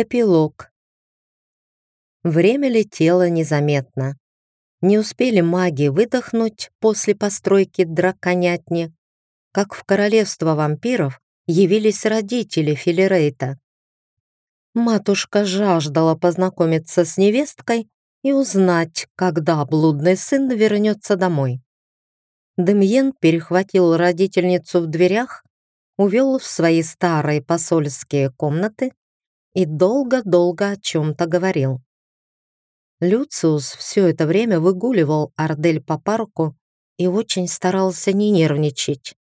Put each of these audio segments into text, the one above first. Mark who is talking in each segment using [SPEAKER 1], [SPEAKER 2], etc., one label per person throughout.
[SPEAKER 1] Эпилог. Время летело незаметно. Не успели маги выдохнуть после постройки драконятни, как в королевство вампиров явились родители Филирейта. Матушка жаждала познакомиться с невесткой и узнать, когда блудный сын вернется домой. Демьен перехватил родительницу в дверях, увел в свои старые посольские комнаты и долго-долго о чем-то говорил. Люциус все это время выгуливал Ардель по парку и очень старался не нервничать.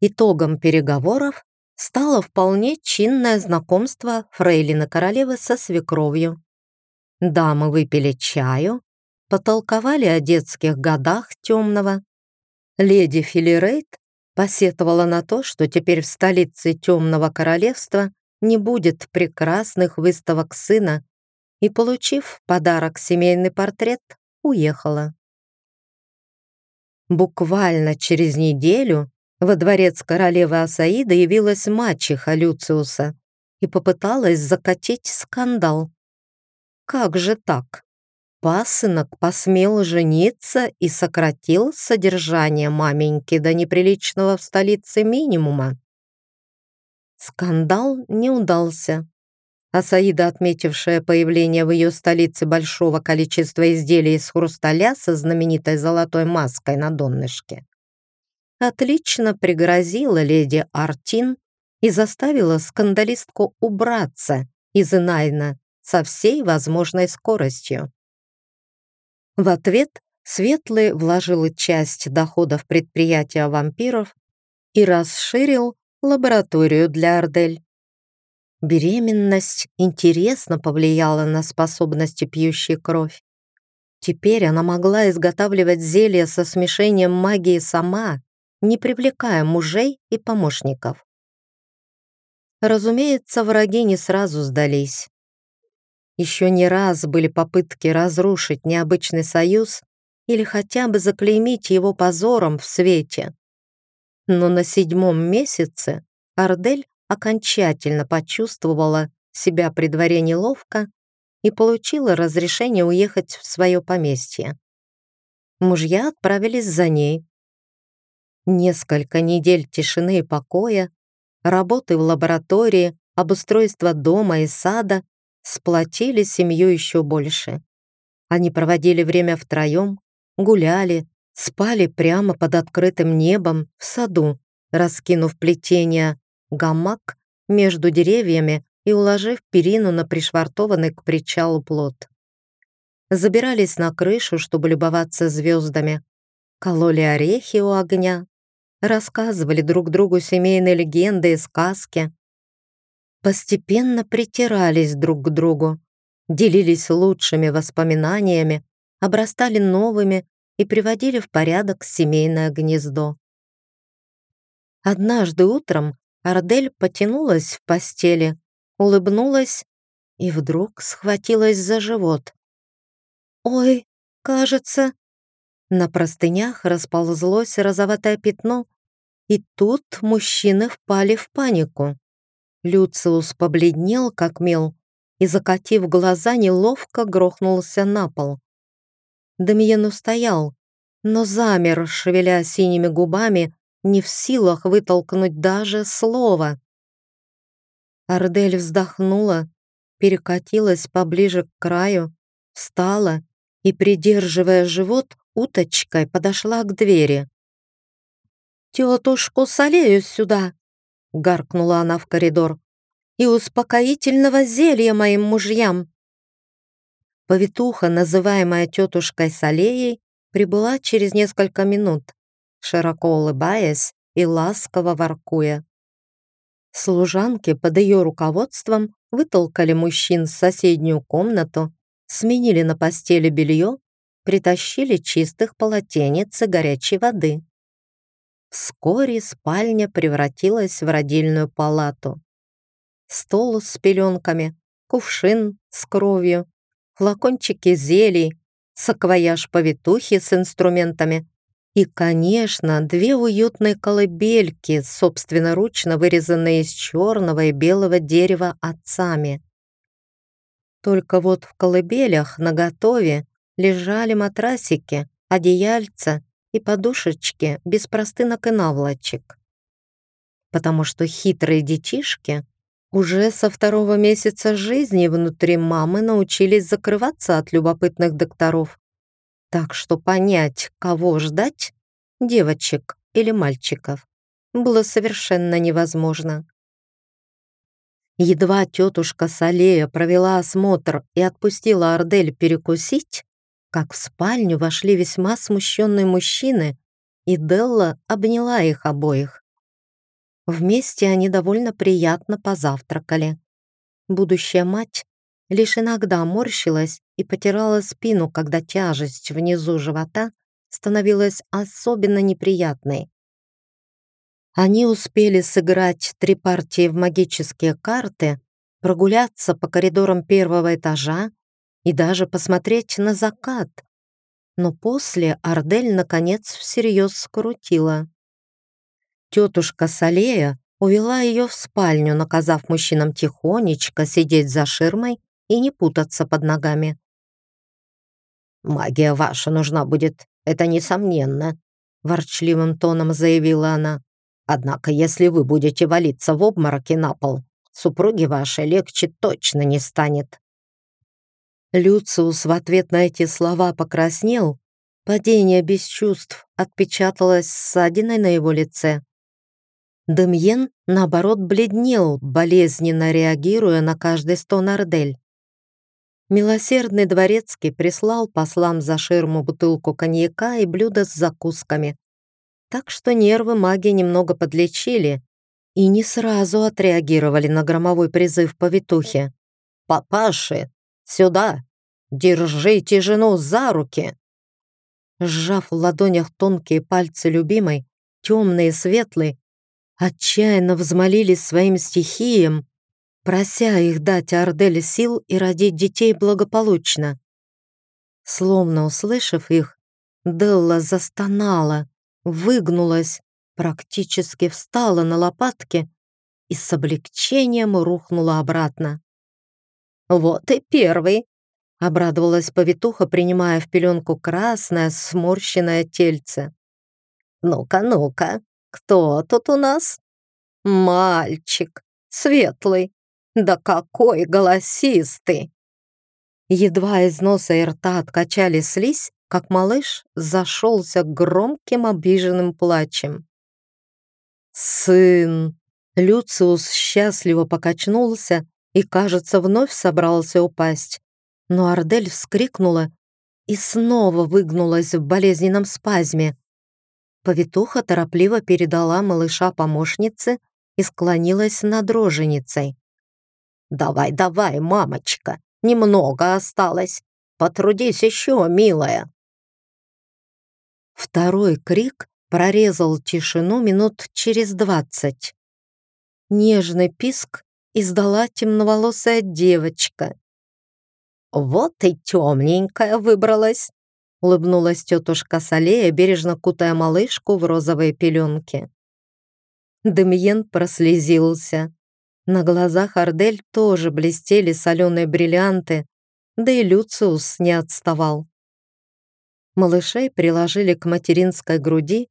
[SPEAKER 1] Итогом переговоров стало вполне чинное знакомство фрейлины королевы со свекровью. Дамы выпили чаю, потолковали о детских годах темного. Леди Филирейт посетовала на то, что теперь в столице темного королевства не будет прекрасных выставок сына и, получив подарок семейный портрет, уехала. Буквально через неделю во дворец королевы Асаида явилась мачеха Люциуса и попыталась закатить скандал. Как же так? Пасынок посмел жениться и сократил содержание маменьки до неприличного в столице минимума. Скандал не удался. А Саида, отметившая появление в ее столице большого количества изделий из хрусталя со знаменитой золотой маской на донышке, отлично пригрозила леди Артин и заставила скандалистку убраться из Инайна со всей возможной скоростью. В ответ Светлый вложил часть доходов предприятия вампиров и расширил лабораторию для Ардель. Беременность интересно повлияла на способности пьющей кровь. Теперь она могла изготавливать зелья со смешением магии сама, не привлекая мужей и помощников. Разумеется, враги не сразу сдались. Еще не раз были попытки разрушить необычный союз или хотя бы заклеймить его позором в свете. Но на седьмом месяце Ардель окончательно почувствовала себя при дворе неловко и получила разрешение уехать в свое поместье. Мужья отправились за ней. Несколько недель тишины и покоя, работы в лаборатории, обустройство дома и сада сплотили семью еще больше. Они проводили время втроем, гуляли, спали прямо под открытым небом в саду, раскинув плетение гамак между деревьями и уложив перину на пришвартованный к причалу плот. Забирались на крышу, чтобы любоваться звездами, кололи орехи у огня, рассказывали друг другу семейные легенды и сказки. Постепенно притирались друг к другу, делились лучшими воспоминаниями, обрастали новыми и приводили в порядок семейное гнездо. Однажды утром Ардель потянулась в постели, улыбнулась и вдруг схватилась за живот. «Ой, кажется...» На простынях расползлось розоватое пятно, и тут мужчины впали в панику. Люциус побледнел, как мел, и, закатив глаза, неловко грохнулся на пол. Дамиен устоял, но замер, шевеля синими губами, не в силах вытолкнуть даже слова. Ардель вздохнула, перекатилась поближе к краю, встала и, придерживая живот, уточкой подошла к двери. «Тетушку Салею сюда!» — гаркнула она в коридор. «И успокоительного зелья моим мужьям!» Повитуха, называемая тетушкой Салеей, прибыла через несколько минут, широко улыбаясь и ласково воркуя. Служанки под ее руководством вытолкали мужчин в соседнюю комнату, сменили на постели белье, притащили чистых полотенец и горячей воды. Вскоре спальня превратилась в родильную палату. Стол с пеленками, кувшин с кровью, флакончики зелий, саквояж повитухи с инструментами, И, конечно, две уютные колыбельки, собственноручно вырезанные из черного и белого дерева отцами. Только вот в колыбелях наготове лежали матрасики, одеяльца и подушечки без простынок и наволочек. Потому что хитрые детишки уже со второго месяца жизни внутри мамы научились закрываться от любопытных докторов. Так что понять, кого ждать, девочек или мальчиков, было совершенно невозможно. Едва тетушка Салея провела осмотр и отпустила Ардель перекусить, как в спальню вошли весьма смущенные мужчины, и Делла обняла их обоих. Вместе они довольно приятно позавтракали. Будущая мать лишь иногда морщилась и потирала спину, когда тяжесть внизу живота становилась особенно неприятной. Они успели сыграть три партии в магические карты, прогуляться по коридорам первого этажа и даже посмотреть на закат. Но после Ардель наконец всерьез скрутила. Тетушка Салея увела ее в спальню, наказав мужчинам тихонечко сидеть за ширмой и не путаться под ногами. «Магия ваша нужна будет, это несомненно», — ворчливым тоном заявила она. «Однако, если вы будете валиться в обмороке на пол, супруге вашей легче точно не станет». Люциус в ответ на эти слова покраснел, падение без чувств отпечаталось ссадиной на его лице. Демьен, наоборот, бледнел, болезненно реагируя на каждый стон Ардель. Милосердный дворецкий прислал послам за ширму бутылку коньяка и блюдо с закусками. Так что нервы маги немного подлечили и не сразу отреагировали на громовой призыв повитухи. «Папаши, сюда! Держите жену за руки!» Сжав в ладонях тонкие пальцы любимой, темные и светлые, отчаянно взмолились своим стихиям, прося их дать Арделе сил и родить детей благополучно. Словно услышав их, Делла застонала, выгнулась, практически встала на лопатки и с облегчением рухнула обратно. «Вот и первый!» — обрадовалась повитуха, принимая в пеленку красное сморщенное тельце. «Ну-ка, ну-ка, кто тут у нас?» «Мальчик, светлый, да какой голосистый!» Едва из носа и рта откачали слизь, как малыш зашелся громким обиженным плачем. «Сын!» Люциус счастливо покачнулся и, кажется, вновь собрался упасть. Но Ардель вскрикнула и снова выгнулась в болезненном спазме. Повитуха торопливо передала малыша помощнице и склонилась над роженицей. «Давай, давай, мамочка, немного осталось. Потрудись еще, милая». Второй крик прорезал тишину минут через двадцать. Нежный писк издала темноволосая девочка. «Вот и темненькая выбралась», — улыбнулась тетушка Салея, бережно кутая малышку в розовые пеленки. Демьен прослезился. На глазах Ардель тоже блестели соленые бриллианты, да и Люциус не отставал. Малышей приложили к материнской груди,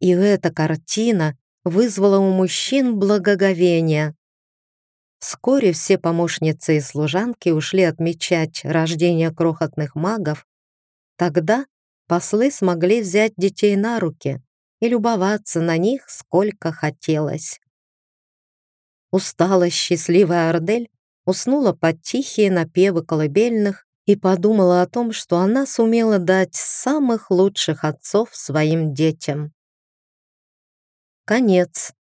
[SPEAKER 1] и эта картина вызвала у мужчин благоговение. Вскоре все помощницы и служанки ушли отмечать рождение крохотных магов. Тогда послы смогли взять детей на руки и любоваться на них сколько хотелось. Усталая счастливая Ардель уснула под тихие напевы колыбельных и подумала о том, что она сумела дать самых лучших отцов своим детям. Конец.